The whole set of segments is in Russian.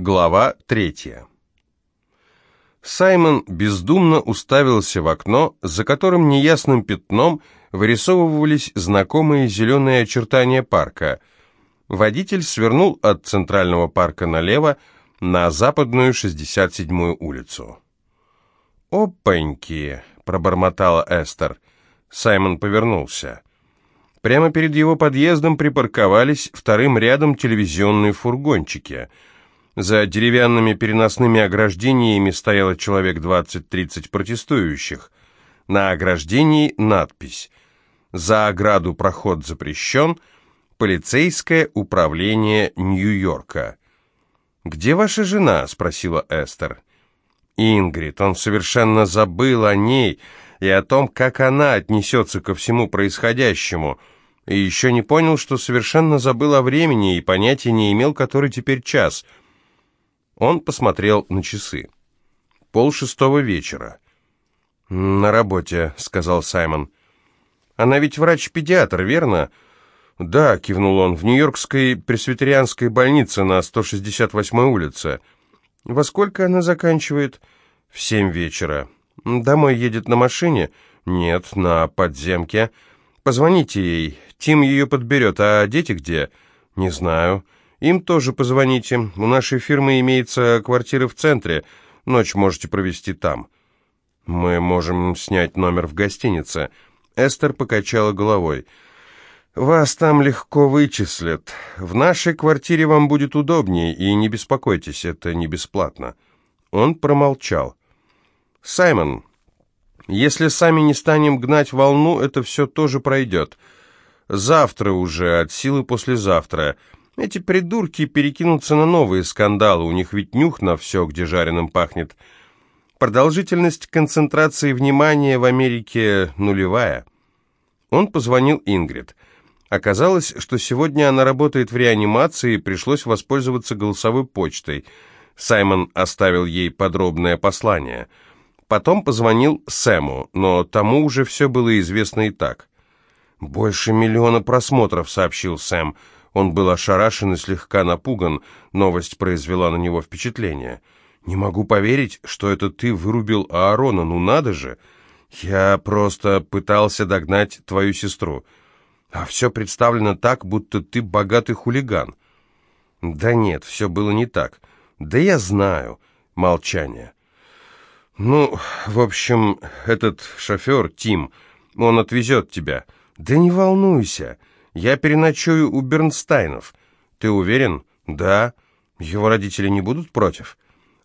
Глава третья. Саймон бездумно уставился в окно, за которым неясным пятном вырисовывались знакомые зеленые очертания парка. Водитель свернул от центрального парка налево на западную 67-ю улицу. «Опаньки!» — пробормотала Эстер. Саймон повернулся. Прямо перед его подъездом припарковались вторым рядом телевизионные фургончики. За деревянными переносными ограждениями стояло человек 20-30 протестующих. На ограждении надпись «За ограду проход запрещен. Полицейское управление Нью-Йорка». «Где ваша жена?» — спросила Эстер. «Ингрид, он совершенно забыл о ней и о том, как она отнесется ко всему происходящему» и еще не понял, что совершенно забыл о времени и понятия не имел, который теперь час. Он посмотрел на часы. Пол шестого вечера. «На работе», — сказал Саймон. «Она ведь врач-педиатр, верно?» «Да», — кивнул он, — «в Нью-Йоркской пресвитерианской больнице на 168-й улице». «Во сколько она заканчивает?» «В семь вечера». «Домой едет на машине?» «Нет, на подземке». «Позвоните ей, Тим ее подберет, а дети где?» «Не знаю. Им тоже позвоните. У нашей фирмы имеется квартира в центре. Ночь можете провести там». «Мы можем снять номер в гостинице». Эстер покачала головой. «Вас там легко вычислят. В нашей квартире вам будет удобнее, и не беспокойтесь, это не бесплатно». Он промолчал. «Саймон, если сами не станем гнать волну, это все тоже пройдет. Завтра уже, от силы послезавтра. Эти придурки перекинутся на новые скандалы, у них ведь нюх на все, где жареным пахнет. Продолжительность концентрации внимания в Америке нулевая. Он позвонил Ингрид. Оказалось, что сегодня она работает в реанимации, и пришлось воспользоваться голосовой почтой. Саймон оставил ей подробное послание. Потом позвонил Сэму, но тому уже все было известно и так. «Больше миллиона просмотров», — сообщил Сэм. Он был ошарашен и слегка напуган. Новость произвела на него впечатление. «Не могу поверить, что это ты вырубил Аарона, ну надо же! Я просто пытался догнать твою сестру. А все представлено так, будто ты богатый хулиган». «Да нет, все было не так. Да я знаю». Молчание. «Ну, в общем, этот шофер, Тим, он отвезет тебя». «Да не волнуйся, я переночую у Бернстайнов. Ты уверен?» «Да. Его родители не будут против?»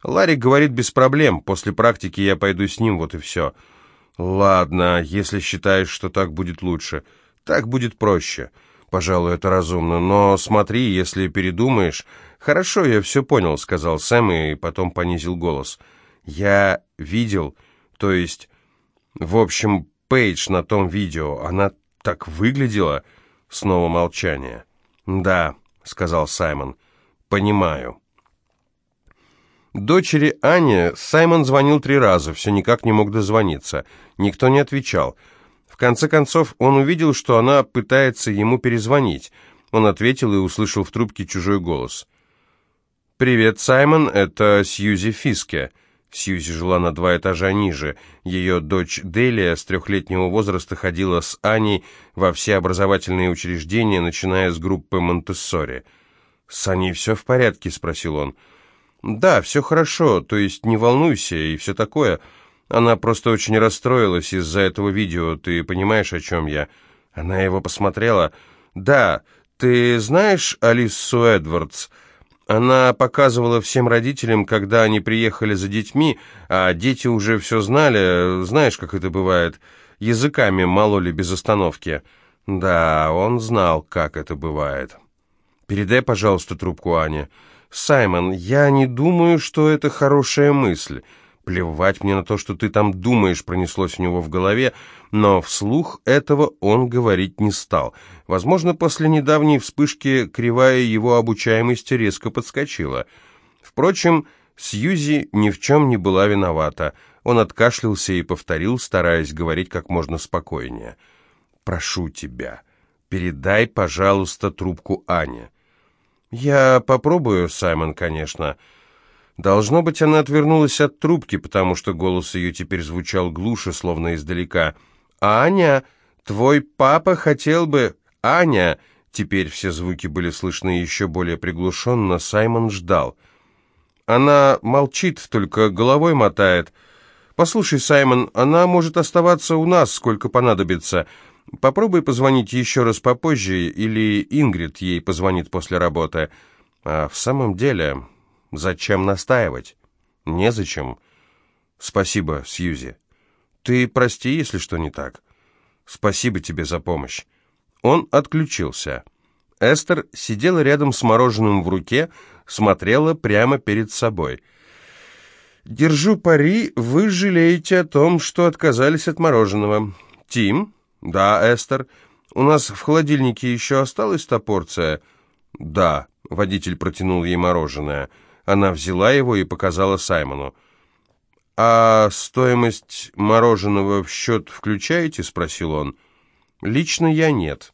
«Ларри говорит без проблем, после практики я пойду с ним, вот и все». «Ладно, если считаешь, что так будет лучше. Так будет проще. Пожалуй, это разумно, но смотри, если передумаешь...» «Хорошо, я все понял», — сказал Сэм и потом понизил голос. «Я видел, то есть...» «В общем, Пейдж на том видео, она так выглядело?» Снова молчание. «Да», — сказал Саймон, — «понимаю». Дочери Ане Саймон звонил три раза, все никак не мог дозвониться. Никто не отвечал. В конце концов, он увидел, что она пытается ему перезвонить. Он ответил и услышал в трубке чужой голос. «Привет, Саймон, это Сьюзи Фиске». Сьюзи жила на два этажа ниже. Ее дочь Делия с трехлетнего возраста ходила с Аней во все образовательные учреждения, начиная с группы Монтессори. «С Аней все в порядке?» — спросил он. «Да, все хорошо, то есть не волнуйся и все такое. Она просто очень расстроилась из-за этого видео, ты понимаешь, о чем я?» Она его посмотрела. «Да, ты знаешь Алису Эдвардс?» Она показывала всем родителям, когда они приехали за детьми, а дети уже все знали, знаешь, как это бывает, языками мололи без остановки. Да, он знал, как это бывает. Передай, пожалуйста, трубку Ане. Саймон, я не думаю, что это хорошая мысль. Плевать мне на то, что ты там думаешь, пронеслось у него в голове, но вслух этого он говорить не стал. Возможно, после недавней вспышки кривая его обучаемости резко подскочила. Впрочем, Сьюзи ни в чем не была виновата. Он откашлялся и повторил, стараясь говорить как можно спокойнее. «Прошу тебя, передай, пожалуйста, трубку Ане». «Я попробую, Саймон, конечно». Должно быть, она отвернулась от трубки, потому что голос ее теперь звучал глуше, словно издалека. «Аня, твой папа хотел бы...» «Аня!» Теперь все звуки были слышны еще более приглушенно. Саймон ждал. Она молчит, только головой мотает. «Послушай, Саймон, она может оставаться у нас, сколько понадобится. Попробуй позвонить еще раз попозже, или Ингрид ей позвонит после работы. А в самом деле, зачем настаивать? Незачем. Спасибо, Сьюзи. Ты прости, если что не так. Спасибо тебе за помощь. Он отключился. Эстер сидела рядом с мороженым в руке, смотрела прямо перед собой. «Держу пари, вы жалеете о том, что отказались от мороженого. Тим?» «Да, Эстер. У нас в холодильнике еще осталась та порция?» «Да», — водитель протянул ей мороженое. Она взяла его и показала Саймону. «А стоимость мороженого в счет включаете?» — спросил он. «Лично я нет».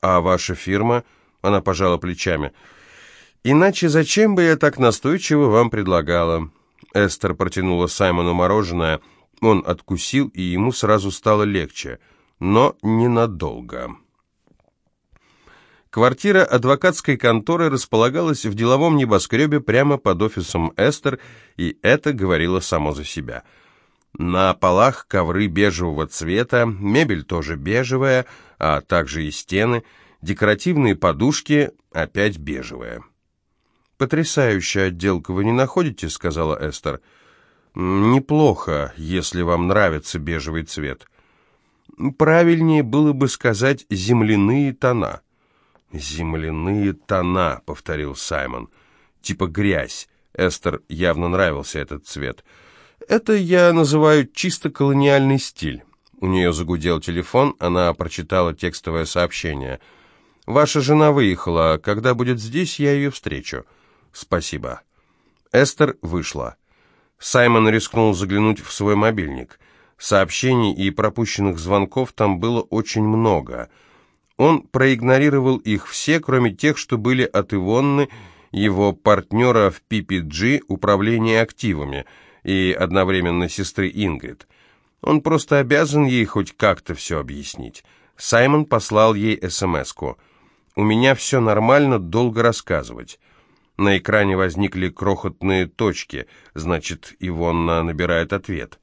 «А ваша фирма?» — она пожала плечами. «Иначе зачем бы я так настойчиво вам предлагала?» Эстер протянула Саймону мороженое. Он откусил, и ему сразу стало легче — но ненадолго. Квартира адвокатской конторы располагалась в деловом небоскребе прямо под офисом Эстер, и это говорило само за себя. На полах ковры бежевого цвета, мебель тоже бежевая, а также и стены, декоративные подушки опять бежевые. «Потрясающая отделка, вы не находите?» — сказала Эстер. «Неплохо, если вам нравится бежевый цвет». Правильнее было бы сказать «земляные тона». «Земляные тона», — повторил Саймон. «Типа грязь». Эстер явно нравился этот цвет. «Это я называю чисто колониальный стиль». У нее загудел телефон, она прочитала текстовое сообщение. «Ваша жена выехала. Когда будет здесь, я ее встречу». «Спасибо». Эстер вышла. Саймон рискнул заглянуть в свой мобильник. Сообщений и пропущенных звонков там было очень много. Он проигнорировал их все, кроме тех, что были от Ивонны, его партнера в PPG управления активами и одновременно сестры Ингрид. Он просто обязан ей хоть как-то все объяснить. Саймон послал ей СМС-ку. «У меня все нормально, долго рассказывать». На экране возникли крохотные точки, значит, Ивонна набирает ответ.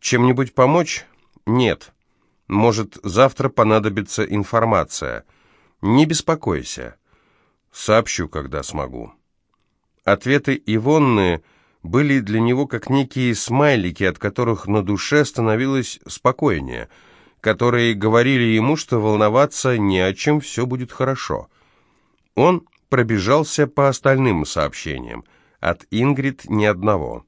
Чем-нибудь помочь? Нет. Может, завтра понадобится информация. Не беспокойся. Сообщу, когда смогу. Ответы Ивонны были для него как некие смайлики, от которых на душе становилось спокойнее, которые говорили ему, что волноваться не о чем, все будет хорошо. Он пробежался по остальным сообщениям. От Ингрид ни одного.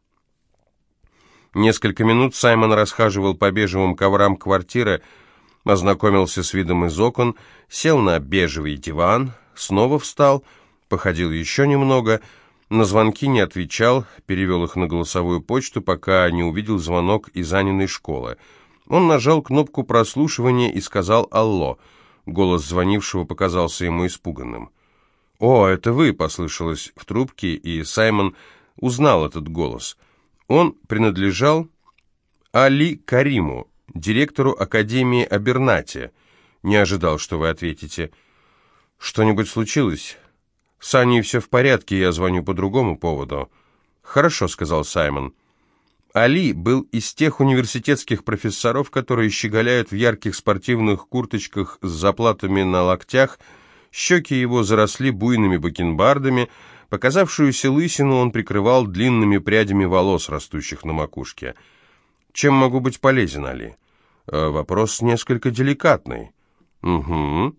Несколько минут Саймон расхаживал по бежевым коврам квартиры, ознакомился с видом из окон, сел на бежевый диван, снова встал, походил еще немного, на звонки не отвечал, перевел их на голосовую почту, пока не увидел звонок из Аниной школы. Он нажал кнопку прослушивания и сказал «Алло». Голос звонившего показался ему испуганным. «О, это вы!» — послышалось в трубке, и Саймон узнал этот голос — он принадлежал Али Кариму, директору Академии Абернати. Не ожидал, что вы ответите. Что-нибудь случилось? С Аней все в порядке, я звоню по другому поводу. Хорошо, сказал Саймон. Али был из тех университетских профессоров, которые щеголяют в ярких спортивных курточках с заплатами на локтях, щеки его заросли буйными бакенбардами, Показавшуюся лысину он прикрывал длинными прядями волос, растущих на макушке. «Чем могу быть полезен, Али?» э, «Вопрос несколько деликатный». «Угу.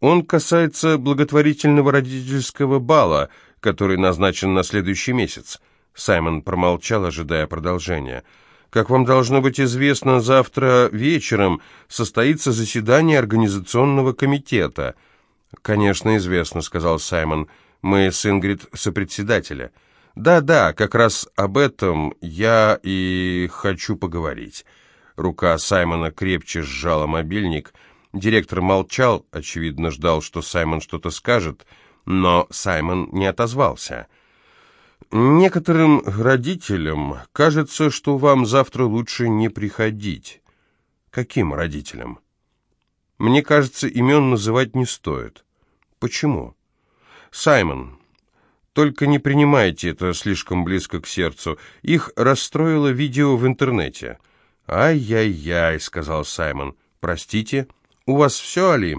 Он касается благотворительного родительского бала, который назначен на следующий месяц». Саймон промолчал, ожидая продолжения. «Как вам должно быть известно, завтра вечером состоится заседание организационного комитета». «Конечно, известно», — сказал Саймон. Мы с Ингрид сопредседателя. Да-да, как раз об этом я и хочу поговорить. Рука Саймона крепче сжала мобильник. Директор молчал, очевидно, ждал, что Саймон что-то скажет, но Саймон не отозвался. Некоторым родителям кажется, что вам завтра лучше не приходить. Каким родителям? Мне кажется, имен называть не стоит. Почему? Саймон, только не принимайте это слишком близко к сердцу. Их расстроило видео в интернете. «Ай-яй-яй», — сказал Саймон. «Простите, у вас все, Али?»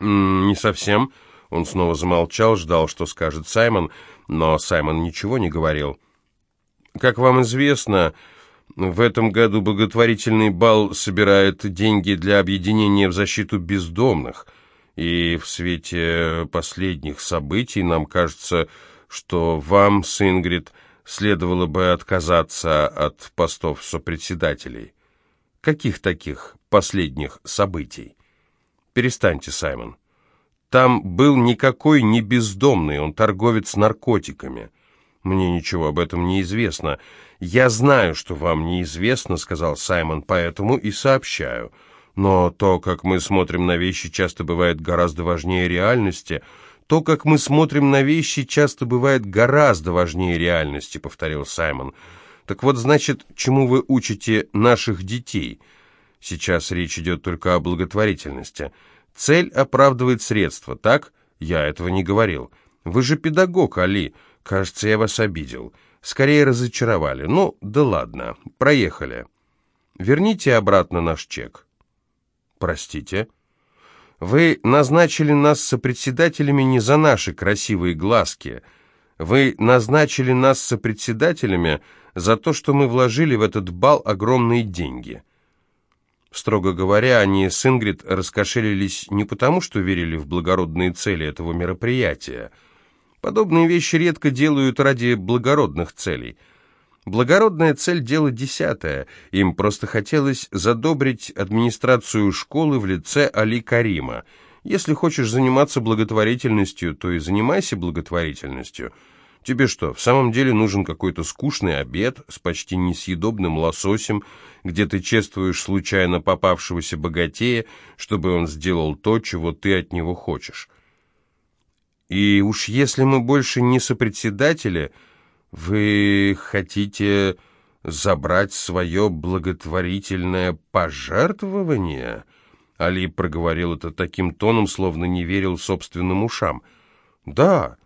«Не совсем». Он снова замолчал, ждал, что скажет Саймон, но Саймон ничего не говорил. «Как вам известно, в этом году благотворительный бал собирает деньги для объединения в защиту бездомных, и в свете последних событий нам кажется, что вам с следовало бы отказаться от постов сопредседателей. Каких таких последних событий? Перестаньте, Саймон. Там был никакой не бездомный, он торговец наркотиками. Мне ничего об этом не известно. Я знаю, что вам неизвестно, сказал Саймон, поэтому и сообщаю. Но то, как мы смотрим на вещи, часто бывает гораздо важнее реальности. То, как мы смотрим на вещи, часто бывает гораздо важнее реальности, повторил Саймон. Так вот, значит, чему вы учите наших детей? Сейчас речь идет только о благотворительности. Цель оправдывает средства, так? Я этого не говорил. Вы же педагог, Али. Кажется, я вас обидел. Скорее разочаровали. Ну, да ладно. Проехали. Верните обратно наш чек. Простите. Вы назначили нас сопредседателями не за наши красивые глазки. Вы назначили нас сопредседателями за то, что мы вложили в этот бал огромные деньги. Строго говоря, они с Ингрид раскошелились не потому, что верили в благородные цели этого мероприятия. Подобные вещи редко делают ради благородных целей. Благородная цель – дело десятое. Им просто хотелось задобрить администрацию школы в лице Али Карима. Если хочешь заниматься благотворительностью, то и занимайся благотворительностью – Тебе что, в самом деле нужен какой-то скучный обед с почти несъедобным лососем, где ты чествуешь случайно попавшегося богатея, чтобы он сделал то, чего ты от него хочешь? И уж если мы больше не сопредседатели, вы хотите забрать свое благотворительное пожертвование?» Али проговорил это таким тоном, словно не верил собственным ушам. «Да,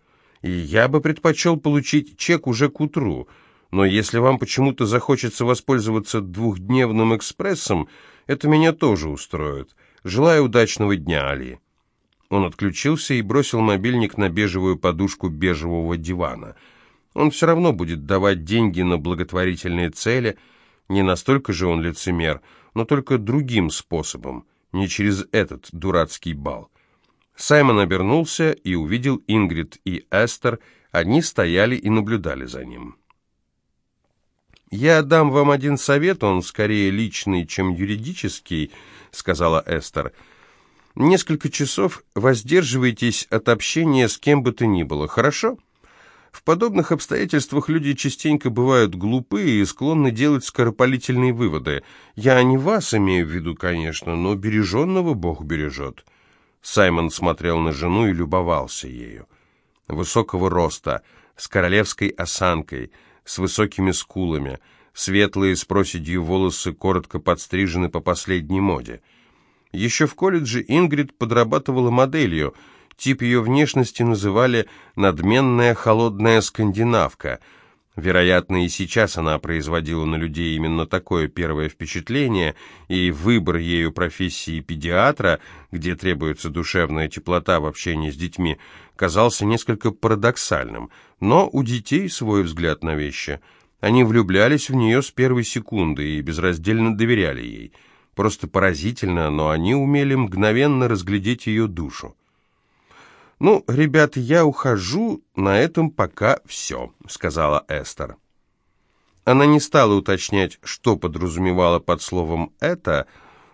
и я бы предпочел получить чек уже к утру. Но если вам почему-то захочется воспользоваться двухдневным экспрессом, это меня тоже устроит. Желаю удачного дня, Али». Он отключился и бросил мобильник на бежевую подушку бежевого дивана. Он все равно будет давать деньги на благотворительные цели. Не настолько же он лицемер, но только другим способом, не через этот дурацкий бал. Саймон обернулся и увидел Ингрид и Эстер. Они стояли и наблюдали за ним. «Я дам вам один совет, он скорее личный, чем юридический», — сказала Эстер. «Несколько часов воздерживайтесь от общения с кем бы то ни было, хорошо?» В подобных обстоятельствах люди частенько бывают глупые и склонны делать скоропалительные выводы. Я не вас имею в виду, конечно, но береженного Бог бережет. Саймон смотрел на жену и любовался ею. Высокого роста, с королевской осанкой, с высокими скулами, светлые с проседью волосы коротко подстрижены по последней моде. Еще в колледже Ингрид подрабатывала моделью. Тип ее внешности называли «надменная холодная скандинавка», Вероятно, и сейчас она производила на людей именно такое первое впечатление, и выбор ею профессии педиатра, где требуется душевная теплота в общении с детьми, казался несколько парадоксальным. Но у детей свой взгляд на вещи. Они влюблялись в нее с первой секунды и безраздельно доверяли ей. Просто поразительно, но они умели мгновенно разглядеть ее душу. «Ну, ребята, я ухожу, на этом пока все», — сказала Эстер. Она не стала уточнять, что подразумевала под словом «это»,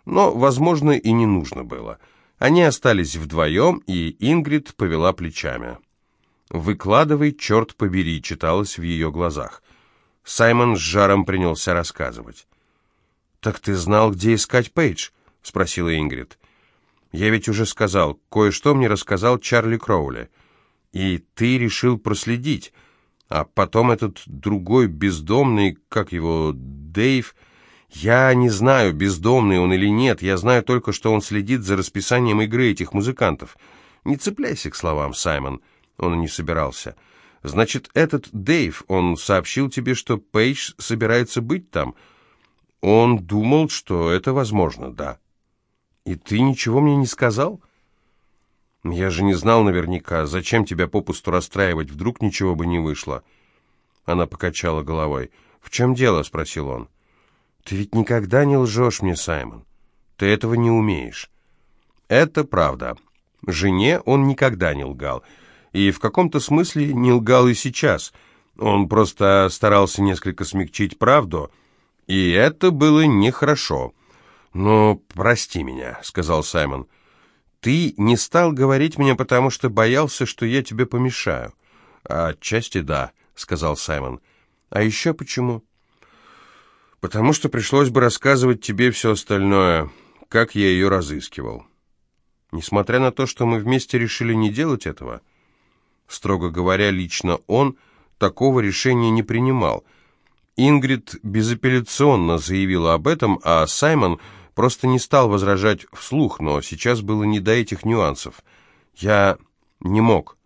но, возможно, и не нужно было. Они остались вдвоем, и Ингрид повела плечами. «Выкладывай, черт побери», — читалось в ее глазах. Саймон с жаром принялся рассказывать. «Так ты знал, где искать Пейдж?» — спросила Ингрид. Я ведь уже сказал, кое-что мне рассказал Чарли Кроули. И ты решил проследить. А потом этот другой бездомный, как его, Дэйв... Я не знаю, бездомный он или нет, я знаю только, что он следит за расписанием игры этих музыкантов. Не цепляйся к словам, Саймон. Он и не собирался. Значит, этот Дэйв, он сообщил тебе, что Пейдж собирается быть там. Он думал, что это возможно, да. И ты ничего мне не сказал? Я же не знал наверняка. Зачем тебя попусту расстраивать? Вдруг ничего бы не вышло. Она покачала головой. «В чем дело?» — спросил он. «Ты ведь никогда не лжешь мне, Саймон. Ты этого не умеешь». «Это правда. Жене он никогда не лгал. И в каком-то смысле не лгал и сейчас. Он просто старался несколько смягчить правду, и это было нехорошо». «Ну, прости меня», — сказал Саймон. «Ты не стал говорить мне, потому что боялся, что я тебе помешаю». «Отчасти да», — сказал Саймон. «А еще почему?» «Потому что пришлось бы рассказывать тебе все остальное, как я ее разыскивал. Несмотря на то, что мы вместе решили не делать этого, строго говоря, лично он такого решения не принимал. Ингрид безапелляционно заявила об этом, а Саймон просто не стал возражать вслух, но сейчас было не до этих нюансов. Я не мог.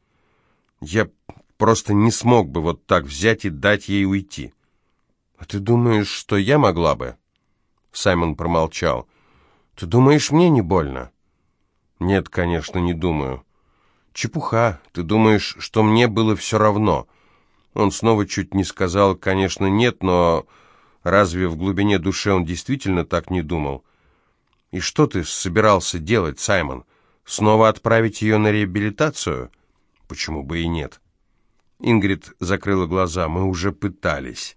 Я просто не смог бы вот так взять и дать ей уйти. «А ты думаешь, что я могла бы?» Саймон промолчал. «Ты думаешь, мне не больно?» «Нет, конечно, не думаю». «Чепуха. Ты думаешь, что мне было все равно?» Он снова чуть не сказал, конечно, нет, но разве в глубине души он действительно так не думал? «И что ты собирался делать, Саймон? Снова отправить ее на реабилитацию?» «Почему бы и нет?» Ингрид закрыла глаза. «Мы уже пытались».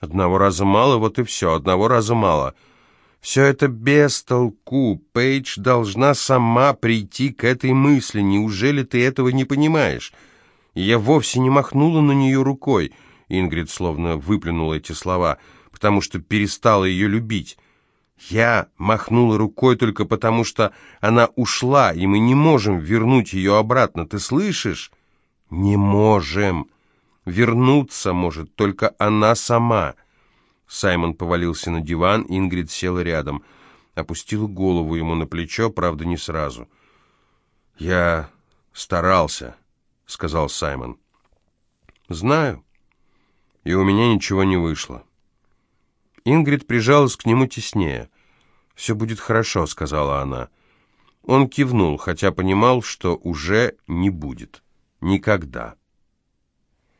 «Одного раза мало, вот и все. Одного раза мало». «Все это без толку. Пейдж должна сама прийти к этой мысли. Неужели ты этого не понимаешь?» Я вовсе не махнула на нее рукой. Ингрид словно выплюнула эти слова, потому что перестала ее любить. Я махнула рукой только потому, что она ушла, и мы не можем вернуть ее обратно. Ты слышишь? «Не можем. Вернуться может только она сама». Саймон повалился на диван, Ингрид села рядом. Опустила голову ему на плечо, правда, не сразу. «Я старался», — сказал Саймон. «Знаю. И у меня ничего не вышло». Ингрид прижалась к нему теснее. «Все будет хорошо», — сказала она. Он кивнул, хотя понимал, что уже не будет. Никогда.